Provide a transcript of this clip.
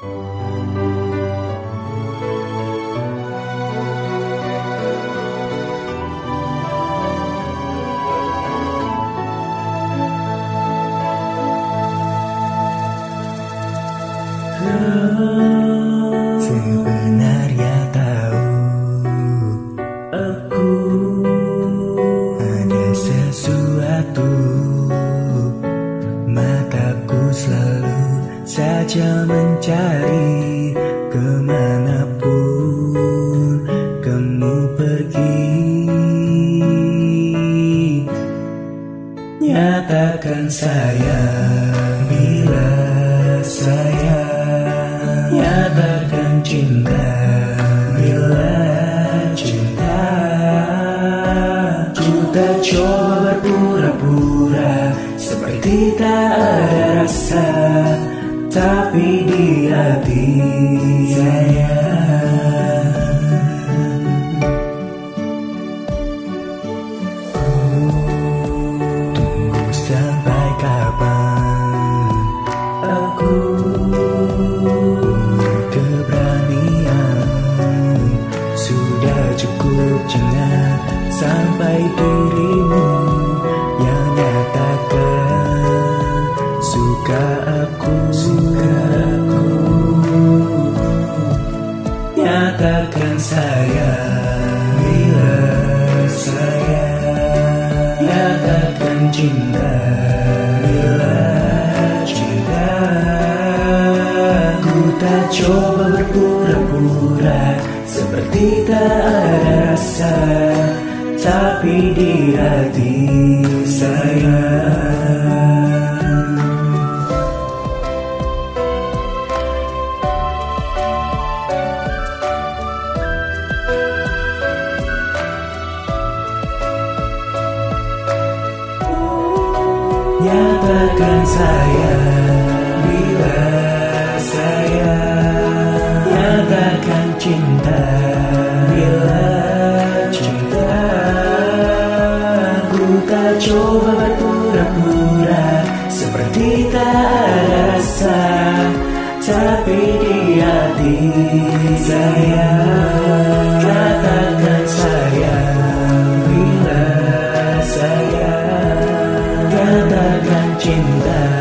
Sebenarnya tahu Aku Ada sesuatu. Mataku selalu saja mencari Ke mana pun kamu pergi. Nyatakan sayang bila saya Nyatakan cinta bila cinta. Kita coba berpura-pura Seperti tak ada rasa Tapi di hati saya. Tunggu sampai kapan Aku keberanian? Sudah cukup jangan sampai dirimu cinta bila cinta Ku tak coba berpura-pura. Seperti tak ada rasa Tapi di hati saya Nyatakan saya bila saya Nyatakan cinta bila cinta Ku tak coba berpura-pura. Seperti tak rasa Tapi di hati saya katakan cinta.